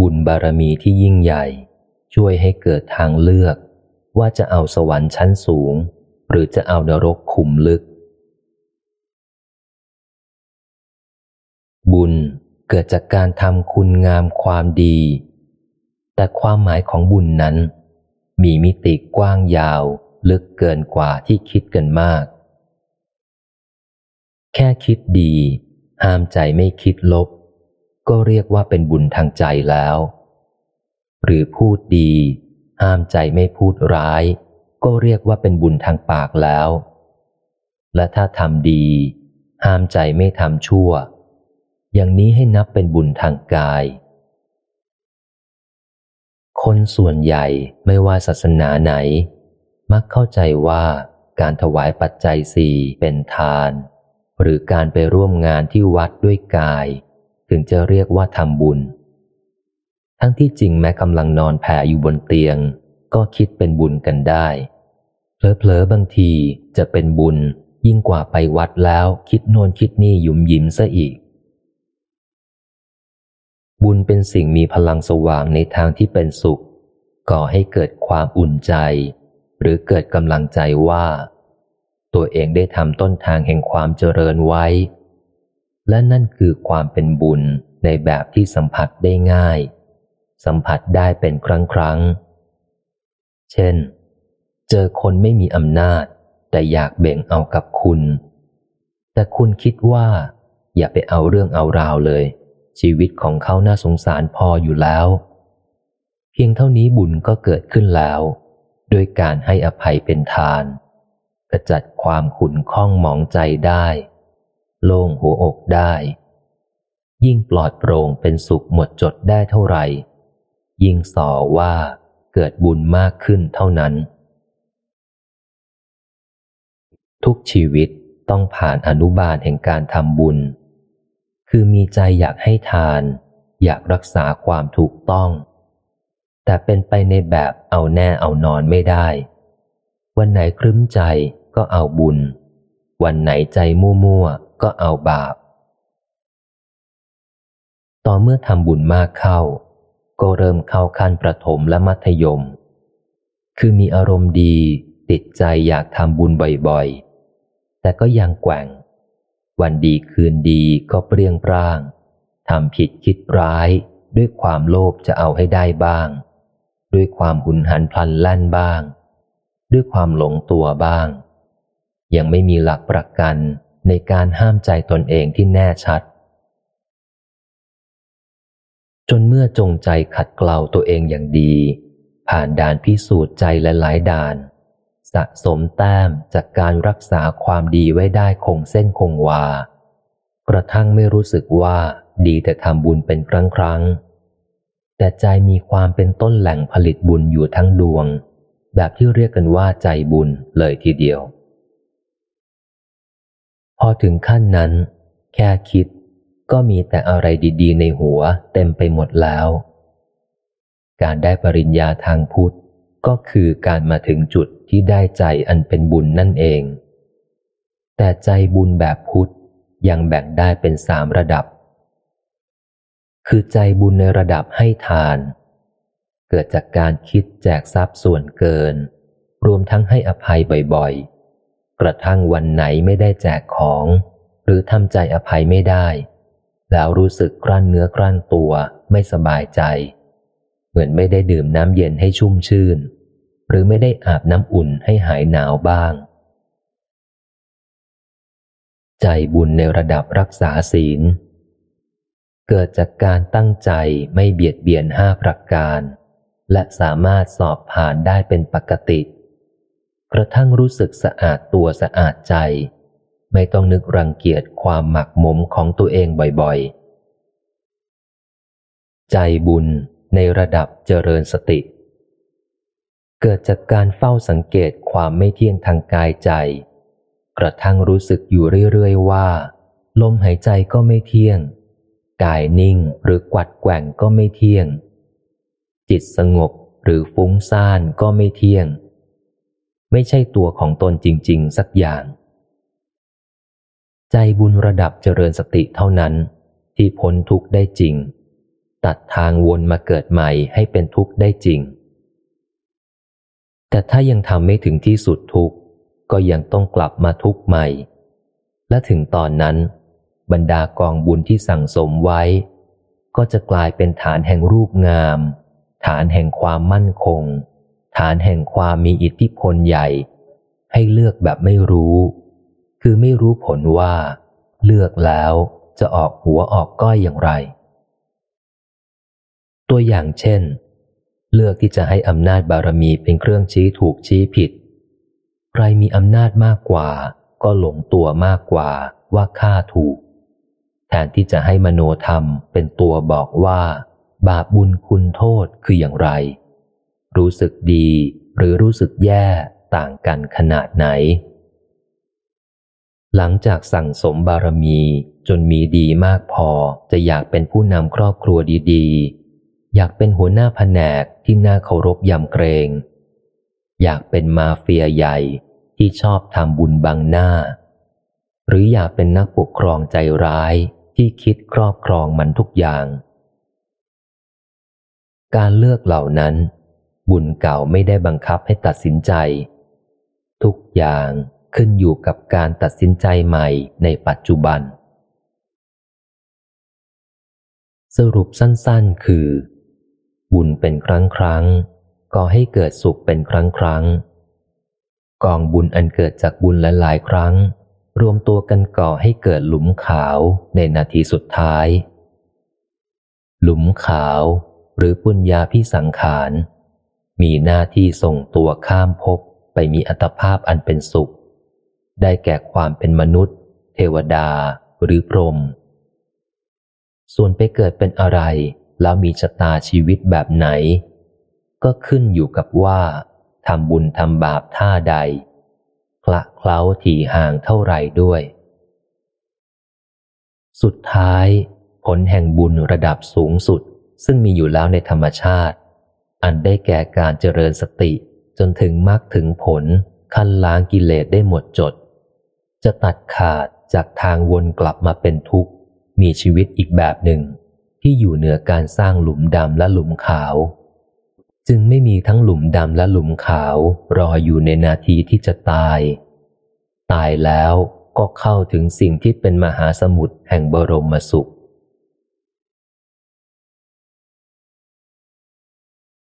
บุญบารมีที่ยิ่งใหญ่ ช่วยให้เกิดทางเลือก ว่าจะเอาสวรรค์ชั้นสูง หรือจะเอานรกขุมลึก บุญเกิดจากการทำคุณงามความดี แต่ความหมายของบุญนั้น มีมิติกว้างยาว ลึกเกินกว่าที่คิดกันมาก แค่คิดดี ห้ามใจไม่คิดลบ ก็เรียกว่าเป็นบุญทางใจแล้ว หรือพูดดี ห้ามใจไม่พูดร้าย ก็เรียกว่าเป็นบุญทางปากแล้ว และถ้าทำดี ห้ามใจไม่ทำชั่ว อย่างนี้ให้นับเป็นบุญทางกาย คนส่วนใหญ่ไม่ว่าศาสนาไหน มักเข้าใจว่าการถวายปัจจัยสี่เป็นทาน หรือการไปร่วมงานที่วัดด้วยกาย ถึงจะเรียกว่าทำบุญ ทั้งที่จริงแม้กำลังนอนแผ่อยู่บนเตียง ก็คิดเป็นบุญกันได้เพลอๆบางทีจะเป็นบุญยิ่งกว่าไปวัดแล้วคิดโน่นคิดนี่ยุ่มยิ้มซะอีก บุญเป็นสิ่งมีพลังสว่างในทางที่เป็นสุข ก่อให้เกิดความอุ่นใจ หรือเกิดกำลังใจว่า ตัวเองได้ทำต้นทางแห่งความเจริญไว้ และนั่นคือความเป็นบุญในแบบที่สัมผัสได้ง่าย สัมผัสได้เป็นครั้งครั้ง เช่น เจอคนไม่มีอำนาจ แต่อยากเบ่งเอากับคุณ แต่คุณคิดว่า อย่าไปเอาเรื่องเอาราวเลย ชีวิตของเขาน่าสงสารพออยู่แล้ว เพียงเท่านี้บุญก็เกิดขึ้นแล้วโดยการให้อภัยเป็นทาน กระจัดความขุ่นข้องหมองใจได้ โล่งหัวอกได้ ยิ่งปลอดโปร่งเป็นสุขหมดจดได้เท่าไหร่ ยิ่งส่อว่าเกิดบุญมากขึ้นเท่านั้น ทุกชีวิตต้องผ่านอนุบาลแห่งการทำบุญ คือมีใจอยากให้ทาน อยากรักษาความถูกต้อง แต่เป็นไปในแบบเอาแน่เอานอนไม่ได้ วันไหนครึ้มใจก็เอาบุญ วันไหนใจมั่วๆ ก็เอาบาป ต่อเมื่อทำบุญมากเข้า ก็เริ่มเข้าขั้นประถมและมัธยม คือมีอารมณ์ดีติดใจอยากทำบุญบ่อยๆ แต่ก็ยังแกว่ง วันดีคืนดีก็เปรี้ยงปร้างทำผิดคิดร้ายด้วยความโลภจะเอาให้ได้บ้าง ด้วยความหุนหันพลันแล่นบ้าง ด้วยความหลงตัวบ้าง ยังไม่มีหลักประกัน ในการห้ามใจตนเองที่แน่ชัด จนเมื่อจงใจขัดเกลาตัวเองอย่างดี ผ่านด่านพิสูจน์ใจและหลายด่าน สะสมแต้มจากการรักษาความดีไว้ได้คงเส้นคงวา กระทั่งไม่รู้สึกว่าดีแต่ทำบุญเป็นครั้งครั้งแต่ใจมีความเป็นต้นแหล่งผลิตบุญอยู่ทั้งดวง แบบที่เรียกกันว่าใจบุญเลยทีเดียว พอถึงขั้นนั้น แค่คิดก็มีแต่อะไรดีๆ ในหัวเต็มไปหมดแล้ว การได้ปริญญาทางพุทธก็คือการมาถึงจุดที่ได้ใจอันเป็นบุญนั่นเอง แต่ใจบุญแบบพุทธยังแบ่งได้เป็นสามระดับ คือใจบุญในระดับให้ทาน เกิดจากการคิดแจกทรัพย์ส่วนเกิน รวมทั้งให้อภัยบ่อยๆ กระทั่งวันไหนไม่ได้แจกของ หรือทำใจอภัยไม่ได้ แล้วรู้สึกกลั้นเนื้อกลั้นตัวไม่สบายใจ เหมือนไม่ได้ดื่มน้ำเย็นให้ชุ่มชื่น หรือไม่ได้อาบน้ำอุ่นให้หายหนาวบ้าง ใจบุญในระดับรักษาศีล เกิดจากการตั้งใจไม่เบียดเบียนห้าประการ และสามารถสอบผ่านได้เป็นปกติ กระทั่งรู้สึกสะอาดตัวสะอาดใจ ไม่ต้องนึกรังเกียจความหมักหมมของตัวเองบ่อยๆ ใจบุญในระดับเจริญสติ เกิดจากการเฝ้าสังเกตความไม่เที่ยงทางกายใจ กระทั่งรู้สึกอยู่เรื่อยๆว่า ลมหายใจก็ไม่เที่ยง กายนิ่งหรือกวัดแกว่งก็ไม่เที่ยง จิตสงบหรือฟุ้งซ่านก็ไม่เที่ยง ไม่ใช่ตัวของตนจริง ๆ สักอย่าง ใจบุญระดับเจริญสติเท่านั้น ที่พ้นทุกข์ได้จริง ตัดทางวนมาเกิดใหม่ให้เป็นทุกข์ได้จริง แต่ถ้ายังทำไม่ถึงที่สุดทุกข์ ก็ยังต้องกลับมาทุกข์ใหม่ และถึงตอนนั้น บรรดากองบุญที่สั่งสมไว้ ก็จะกลายเป็นฐานแห่งรูปงาม ฐานแห่งความมั่นคง ฐานแห่งความมีอิทธิพลใหญ่ ให้เลือกแบบไม่รู้ คือไม่รู้ผลว่า เลือกแล้วจะออกหัวออกก้อยอย่างไร ตัวอย่างเช่น เลือกที่จะให้อำนาจบารมีเป็นเครื่องชี้ถูกชี้ผิด ใครมีอำนาจมากกว่า ก็หลงตัวมากกว่าว่าข้าถูก แทนที่จะให้มโนธรรมเป็นตัวบอกว่า บาปบุญคุณโทษคืออย่างไร รู้สึกดีหรือรู้สึกแย่ต่างกันขนาดไหน หลังจากสั่งสมบารมีจนมีดีมากพอจะอยากเป็นผู้นำครอบครัวดีๆ อยากเป็นหัวหน้าแผนกที่น่าเคารพยำเกรง อยากเป็นมาเฟียใหญ่ที่ชอบทำบุญบังหน้า หรืออยากเป็นนักปกครองใจร้ายที่คิดครอบครองมันทุกอย่าง การเลือกเหล่านั้น บุญเก่าไม่ได้บังคับให้ตัดสินใจ ทุกอย่างขึ้นอยู่กับการตัดสินใจใหม่ในปัจจุบัน สรุปสั้นๆคือ บุญเป็นครั้งครั้งก่อให้เกิดสุขเป็นครั้งครั้งกองบุญอันเกิดจากบุญหลายๆครั้ง รวมตัวกันก่อให้เกิดหลุมขาวในนาทีสุดท้าย หลุมขาวหรือปุญญาพิสังขาร มีหน้าที่ส่งตัวข้ามภพไปมีอัตภาพอันเป็นสุข ได้แก่ความเป็นมนุษย์ เทวดาหรือพรหมส่วนไปเกิดเป็นอะไร แล้วมีชะตาชีวิตแบบไหน ก็ขึ้นอยู่กับว่าทำบุญทำบาปท่าใดคละเคล้าถี่ห่างเท่าไรด้วย สุดท้าย ผลแห่งบุญระดับสูงสุดซึ่งมีอยู่แล้วในธรรมชาติ อันได้แก่การเจริญสติจนถึงมรรคถึงผลขั้นล้างกิเลสได้หมดจด จะตัดขาดจากทางวนกลับมาเป็นทุกข์ มีชีวิตอีกแบบหนึ่ง ที่อยู่เหนือการสร้างหลุมดำและหลุมขาว จึงไม่มีทั้งหลุมดำและหลุมขาว รออยู่ในนาทีที่จะตาย ตายแล้วก็เข้าถึงสิ่งที่เป็นมหาสมุทรแห่งบรมสุข